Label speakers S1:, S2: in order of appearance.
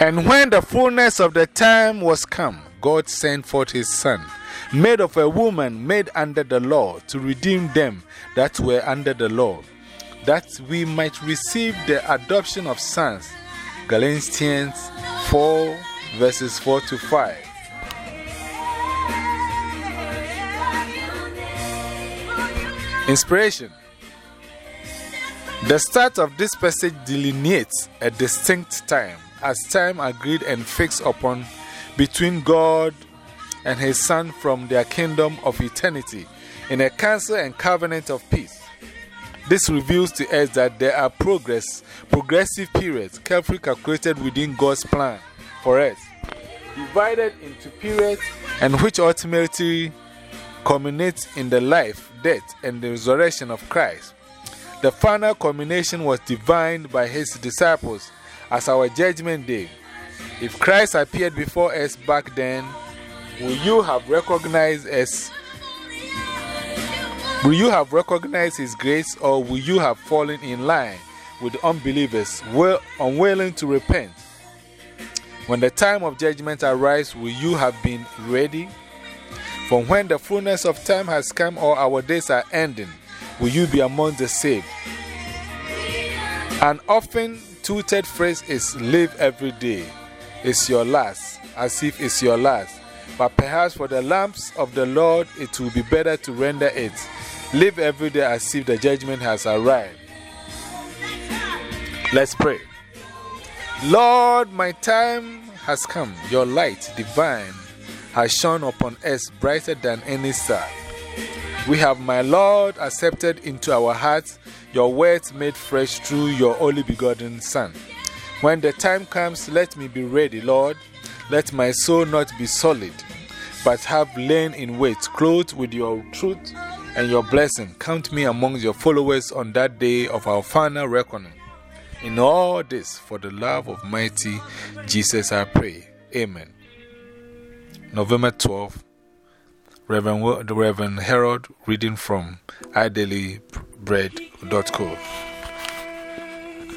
S1: And when the fullness of the time was come, God sent forth his Son, made of a woman made under the law, to redeem them that were under the law, that we might receive the adoption of sons. Galatians 4, verses 4 to 5. Inspiration The start of this passage delineates a distinct time, as time agreed and fixed upon between God and His Son from their kingdom of eternity in a council and covenant of peace. This reveals to us that there are progress, progressive periods carefully calculated within God's plan for us, divided into periods and which ultimately culminates in the life, death, and the resurrection of Christ. The final culmination was divined by his disciples as our judgment day. If Christ appeared before us back then, will you have recognized us? Will you have recognized His grace, or will you have fallen in line with unbelievers, unwilling to repent? When the time of judgment arrives, will you have been ready? For when the fullness of time has come, or our days are ending, will you be among the saved? And often tutored phrase is live every day. It's your last, as if it's your last. But perhaps for the lamps of the Lord, it will be better to render it. Live every day as if the judgment has arrived. Let's pray. Lord, my time has come. Your light divine has shone upon us brighter than any star. We have, my Lord, accepted into our hearts your words made fresh through your only begotten Son. When the time comes, let me be ready, Lord. Let my soul not be solid, but have lain in wait, clothed with your truth and your blessing. Count me among your followers on that day of our final reckoning. In all this, for the love of mighty Jesus, I pray. Amen. November 12th, Reverend, Reverend Harold reading from idailybread.co.